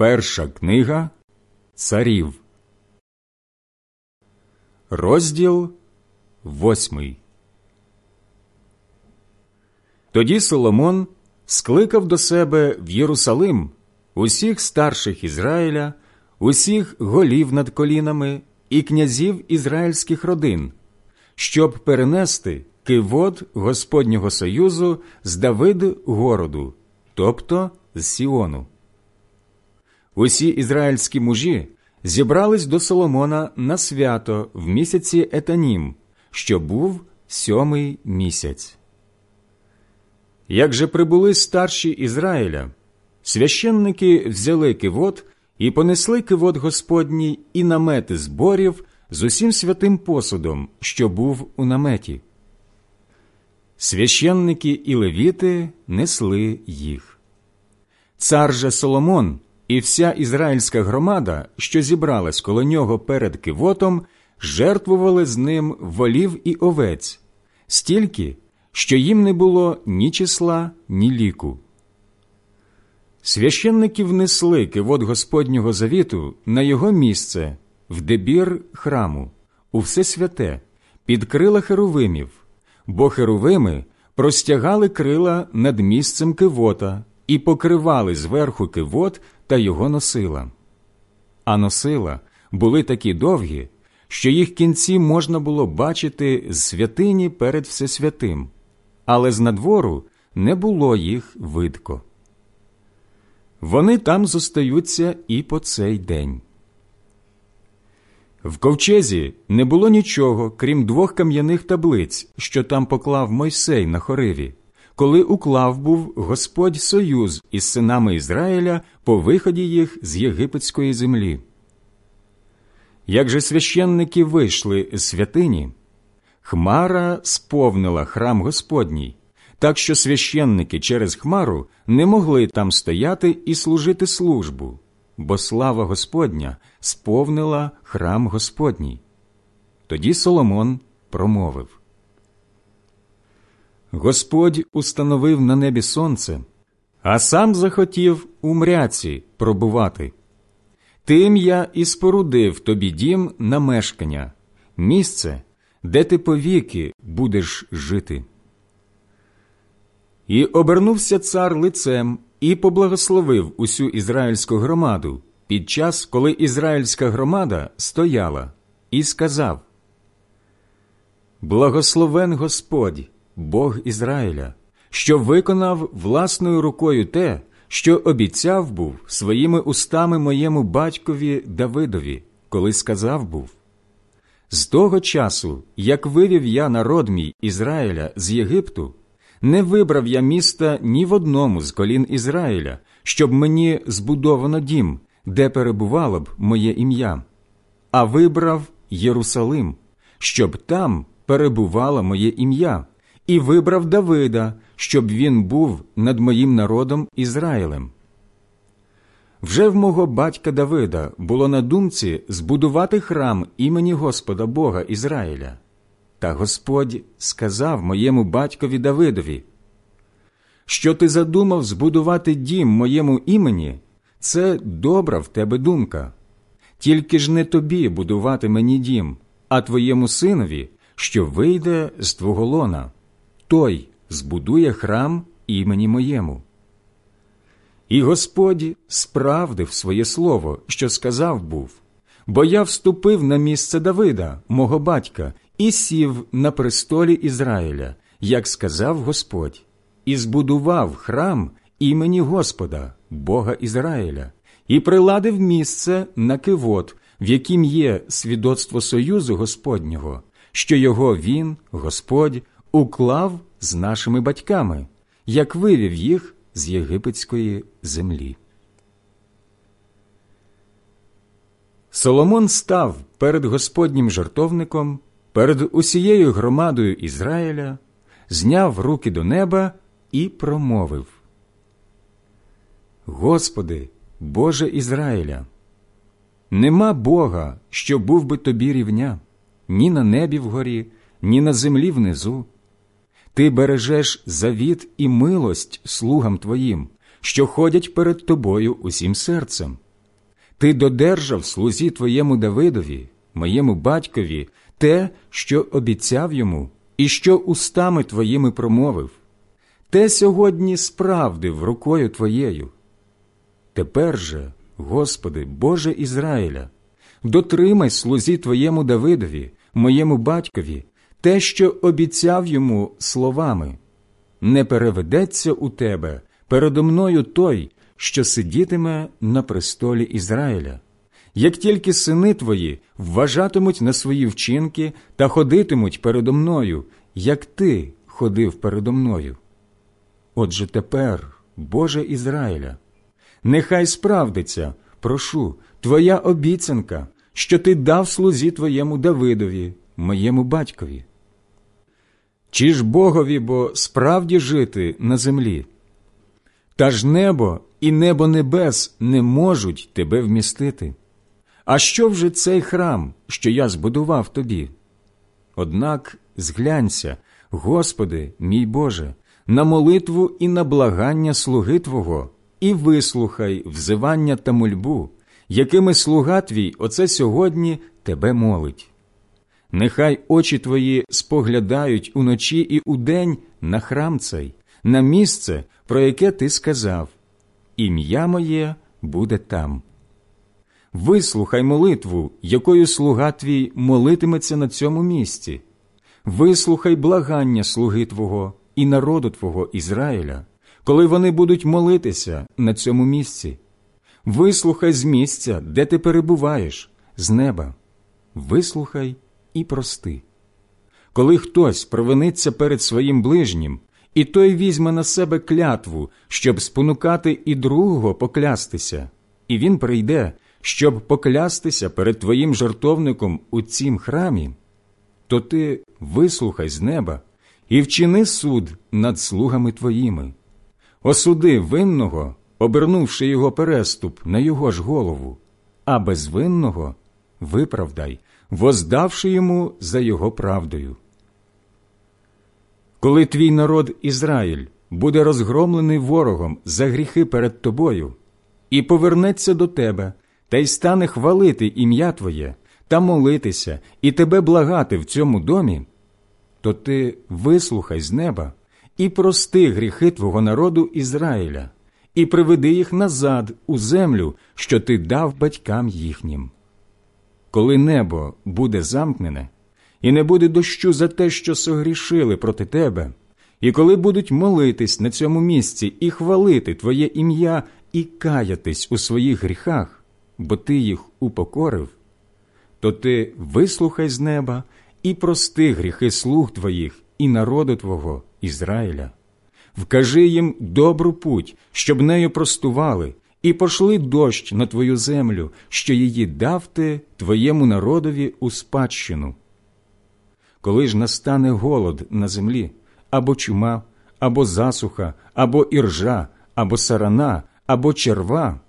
Перша книга Царів, розділ восьмий. Тоді Соломон скликав до себе в Єрусалим усіх старших Ізраїля, усіх голів над колінами і князів ізраїльських родин, щоб перенести кивод Господнього Союзу з Давид городу, тобто з Сіону. Усі ізраїльські мужі зібрались до Соломона на свято в місяці Етанім, що був сьомий місяць. Як же прибули старші Ізраїля, священники взяли кивот і понесли кивот Господній і намети зборів з усім святим посудом, що був у наметі. Священники і левіти несли їх. Цар же Соломон і вся ізраїльська громада, що зібралась коло нього перед кивотом, жертвували з ним волів і овець, стільки, що їм не було ні числа, ні ліку. Священники внесли кивот Господнього завіту на його місце, в дебір храму, у все святе, під крила херовимів, бо херовими простягали крила над місцем кивота і покривали зверху кивот та його носила. А носила були такі довгі, що їх кінці можна було бачити з святині перед Всесвятим, але з надвору не було їх видко. Вони там зостаються і по цей день. В ковчезі не було нічого, крім двох кам'яних таблиць, що там поклав Мойсей на хориві, коли уклав був Господь союз із синами Ізраїля по виході їх з єгипетської землі. Як же священники вийшли з святині, Хмара сповнила храм Господній, так що священники через Хмару не могли там стояти і служити службу, бо слава Господня сповнила храм Господній. Тоді Соломон промовив Господь установив на небі сонце, а сам захотів у мряці пробувати. Тим я і спорудив тобі дім на мешкання, місце, де ти повіки будеш жити. І обернувся цар лицем і поблагословив усю ізраїльську громаду під час, коли ізраїльська громада стояла, і сказав: Благословен Господь, Бог Ізраїля, що виконав власною рукою те, що обіцяв був своїми устами моєму батькові Давидові, коли сказав був. З того часу, як вивів я народ мій Ізраїля з Єгипту, не вибрав я міста ні в одному з колін Ізраїля, щоб мені збудовано дім, де перебувало б моє ім'я, а вибрав Єрусалим, щоб там перебувало моє ім'я, і вибрав Давида, щоб він був над моїм народом Ізраїлем. Вже в мого батька Давида було на думці збудувати храм імені Господа Бога Ізраїля. Та Господь сказав моєму батькові Давидові, що ти задумав збудувати дім моєму імені, це добра в тебе думка. Тільки ж не тобі будувати мені дім, а твоєму синові, що вийде з твого лона той збудує храм імені моєму. І Господь справдив своє слово, що сказав був, бо я вступив на місце Давида, мого батька, і сів на престолі Ізраїля, як сказав Господь, і збудував храм імені Господа, Бога Ізраїля, і приладив місце на кивот, в яким є свідоцтво союзу Господнього, що його він, Господь, уклав з нашими батьками, як вивів їх з єгипетської землі. Соломон став перед Господнім жартовником, перед усією громадою Ізраїля, зняв руки до неба і промовив: Господи, Боже Ізраїля, нема Бога, що був би тобі рівня, ні на небі вгорі, ні на землі внизу. Ти бережеш завіт і милость слугам твоїм, що ходять перед тобою усім серцем, ти додержав слузі твоєму Давидові, моєму батькові, те, що обіцяв йому, і що устами твоїми промовив, те сьогодні справдив рукою твоєю. Тепер же, Господи, Боже Ізраїля, дотримай слузі твоєму Давидові, моєму батькові, те, що обіцяв йому словами, не переведеться у тебе передо мною той, що сидітиме на престолі Ізраїля. Як тільки сини твої вважатимуть на свої вчинки та ходитимуть передо мною, як ти ходив передо мною. Отже тепер, Боже Ізраїля, нехай справдиться, прошу, твоя обіцянка, що ти дав слузі твоєму Давидові, моєму батькові. Чи ж Богові бо справді жити на землі? Та ж небо і небо небес не можуть тебе вмістити. А що вже цей храм, що я збудував тобі? Однак зглянься, Господи, мій Боже, на молитву і на благання слуги Твого, і вислухай взивання та мольбу, якими слуга твій оце сьогодні тебе молить. Нехай очі твої споглядають уночі і удень на храм цей, на місце, про яке ти сказав, ім'я моє буде там. Вислухай молитву, якою слуга твій молитиметься на цьому місці. Вислухай благання слуги Твого і народу Твого Ізраїля, коли вони будуть молитися на цьому місці. Вислухай з місця, де ти перебуваєш, з неба. Вислухай і прости. Коли хтось провиниться перед своїм ближнім, і той візьме на себе клятву, щоб спонукати і другого поклястися, і він прийде, щоб поклястися перед твоїм жартовником у цім храмі, то ти вислухай з неба і вчини суд над слугами твоїми, осуди винного, обернувши його переступ на його ж голову, а безвинного виправдай, воздавши йому за його правдою. Коли твій народ Ізраїль буде розгромлений ворогом за гріхи перед тобою, і повернеться до тебе, та й стане хвалити ім'я Твоє та молитися і тебе благати в цьому домі, то ти вислухай з неба і прости гріхи твого народу Ізраїля, і приведи їх назад у землю, що ти дав батькам їхнім. Коли небо буде замкнене, і не буде дощу за те, що согрішили проти тебе, і коли будуть молитись на цьому місці і хвалити Твоє ім'я і каятись у своїх гріхах, бо ти їх упокорив, то ти вислухай з неба і прости гріхи слуг твоїх і народу Твого, Ізраїля. Вкажи їм добру путь, щоб нею простували, і пошли дощ на твою землю, що її дав ти твоєму народові у спадщину. Коли ж настане голод на землі, або чума, або засуха, або іржа, або сарана, або черва,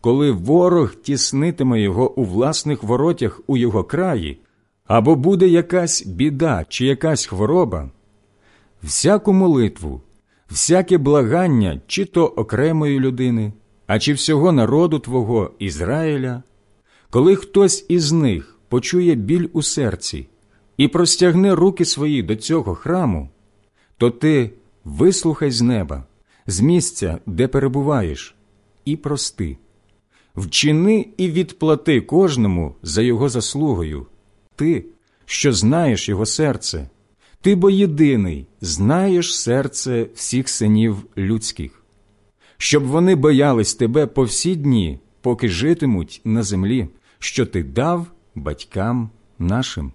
коли ворог тіснитиме його у власних воротях у його краї, або буде якась біда чи якась хвороба, всяку молитву, всяке благання, чи то окремої людини, а чи всього народу Твого Ізраїля, коли хтось із них почує біль у серці і простягне руки свої до цього храму, то ти вислухай з неба, з місця, де перебуваєш, і прости. Вчини і відплати кожному за його заслугою, ти, що знаєш його серце, ти бо єдиний знаєш серце всіх синів людських, щоб вони боялись тебе по всі дні, поки житимуть на землі, що ти дав батькам нашим.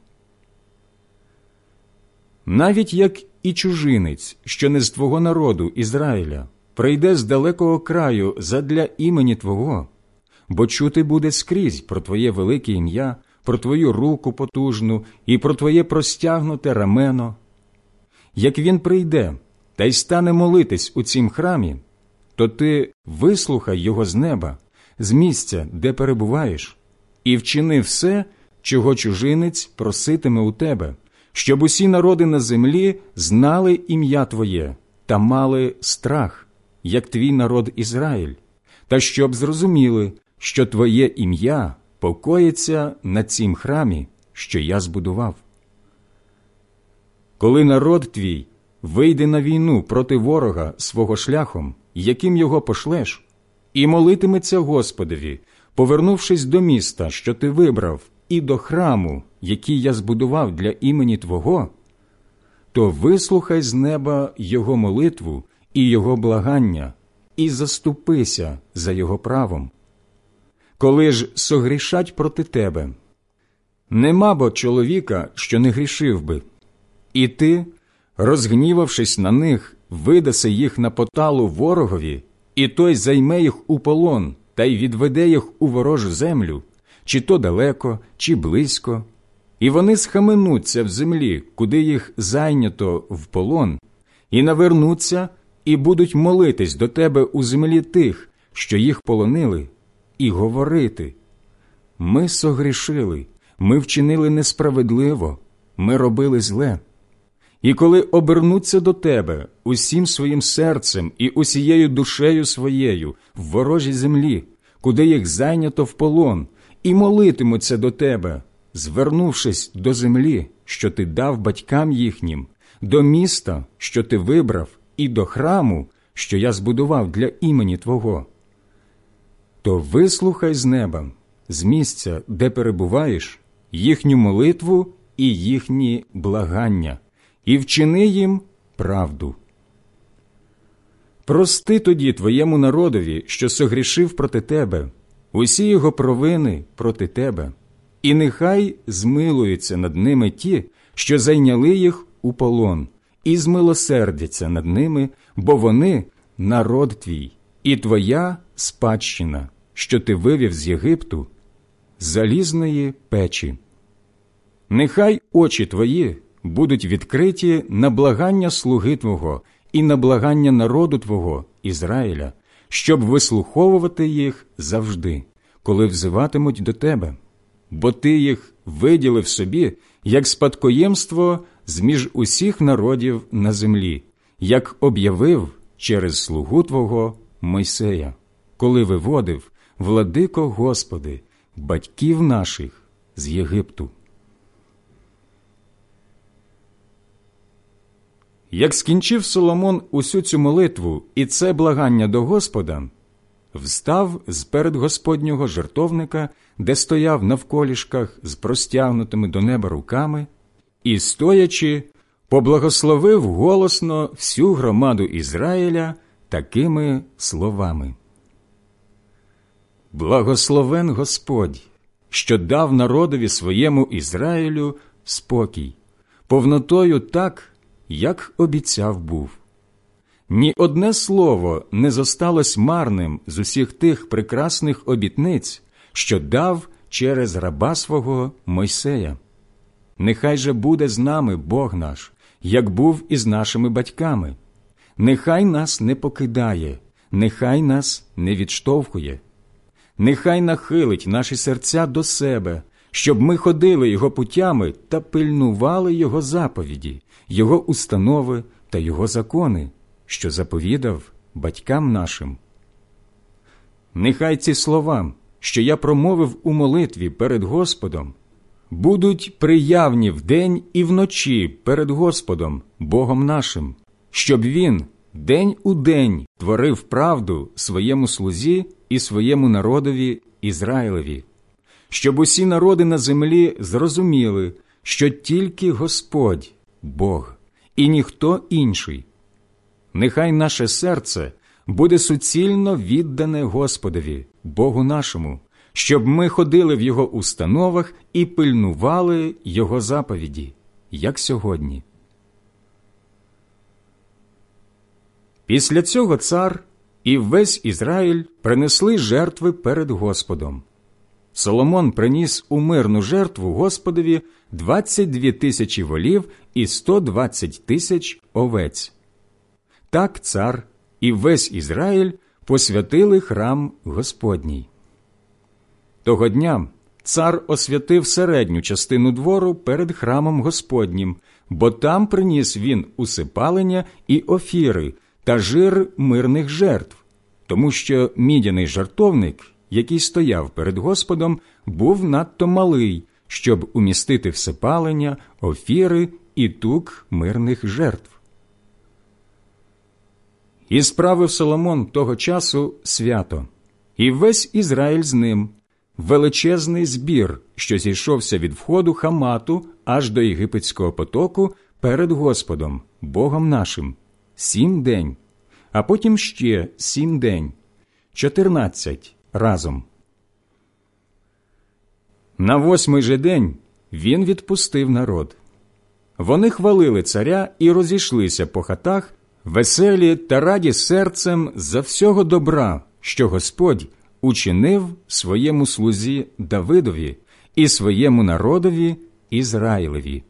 Навіть як і чужинець, що не з твого народу Ізраїля, прийде з далекого краю задля імені Твого, бо чути буде скрізь про Твоє велике ім'я, про Твою руку потужну і про Твоє простягнуте рамено. Як він прийде та й стане молитись у цім храмі, то ти вислухай його з неба, з місця, де перебуваєш, і вчини все, чого чужинець проситиме у тебе, щоб усі народи на землі знали ім'я Твоє та мали страх, як твій народ Ізраїль, та щоб зрозуміли, що Твоє ім'я покоїться на цім храмі, що я збудував. Коли народ твій вийде на війну проти ворога свого шляхом, яким його пошлеш, і молитиметься Господові, повернувшись до міста, що ти вибрав, і до храму, який я збудував для імені Твого, то вислухай з неба Його молитву і Його благання, і заступися за Його правом. Коли ж согрішать проти тебе, нема бо чоловіка, що не грішив би, і ти, розгнівавшись на них, видаси їх на поталу ворогові, і той займе їх у полон та й відведе їх у ворожу землю, чи то далеко, чи близько, і вони схаменуться в землі, куди їх зайнято в полон, і навернуться, і будуть молитись до тебе у землі тих, що їх полонили, і говорити. Ми согрішили, ми вчинили несправедливо, ми робили зле. І коли обернуться до тебе усім своїм серцем і усією душею своєю в ворожій землі, куди їх зайнято в полон, і молитимуться до тебе, звернувшись до землі, що ти дав батькам їхнім, до міста, що ти вибрав, і до храму, що я збудував для імені Твого, то вислухай з неба, з місця, де перебуваєш, їхню молитву і їхні благання і вчини їм правду. Прости тоді твоєму народові, що согрішив проти тебе, усі його провини проти тебе, і нехай змилуються над ними ті, що зайняли їх у полон, і змилосердяться над ними, бо вони народ твій, і твоя спадщина, що ти вивів з Єгипту, залізної печі. Нехай очі твої будуть відкриті на благання слуги Твого і на благання народу Твого, Ізраїля, щоб вислуховувати їх завжди, коли взиватимуть до Тебе, бо Ти їх виділив собі як спадкоємство з між усіх народів на землі, як об'явив через слугу Твого Мойсея, коли виводив, владико Господи, батьків наших з Єгипту. Як скінчив Соломон усю цю молитву і це благання до Господа, встав з перед Господнього жертовника, де стояв на вколішках з простягнутими до неба руками, і, стоячи, поблагословив голосно всю громаду Ізраїля такими словами. Благословен Господь, що дав народові своєму Ізраїлю спокій, повнотою так як обіцяв був. Ні одне слово не зосталось марним з усіх тих прекрасних обітниць, що дав через раба свого Мойсея. Нехай же буде з нами Бог наш, як був із нашими батьками. Нехай нас не покидає, нехай нас не відштовхує, нехай нахилить наші серця до себе, щоб ми ходили Його путями та пильнували Його заповіді, Його установи та Його закони, що заповідав батькам нашим. Нехай ці слова, що я промовив у молитві перед Господом, будуть приявні вдень і вночі перед Господом, Богом нашим, щоб Він день у день творив правду своєму слузі і своєму народові Ізраїлеві щоб усі народи на землі зрозуміли, що тільки Господь Бог і ніхто інший. Нехай наше серце буде суцільно віддане Господові, Богу нашому, щоб ми ходили в Його установах і пильнували Його заповіді, як сьогодні. Після цього цар і весь Ізраїль принесли жертви перед Господом. Соломон приніс у мирну жертву Господові 22 тисячі волів і 120 тисяч овець. Так цар і весь Ізраїль посвятили храм Господній. Того дня цар освятив середню частину двору перед храмом Господнім, бо там приніс він усипалення і офіри та жир мирних жертв, тому що мідяний жартовник який стояв перед Господом, був надто малий, щоб умістити всепалення, офіри і тук мирних жертв. І справив Соломон того часу свято, і весь Ізраїль з ним, величезний збір, що зійшовся від входу Хамату аж до єгипетського потоку перед Господом, Богом нашим, сім день, а потім ще сім день, чотирнадцять разом. На восьмий же день він відпустив народ. Вони хвалили царя і розійшлися по хатах, веселі та раді серцем за всього добра, що Господь учинив своєму слузі Давидові і своєму народові Ізраїлеві.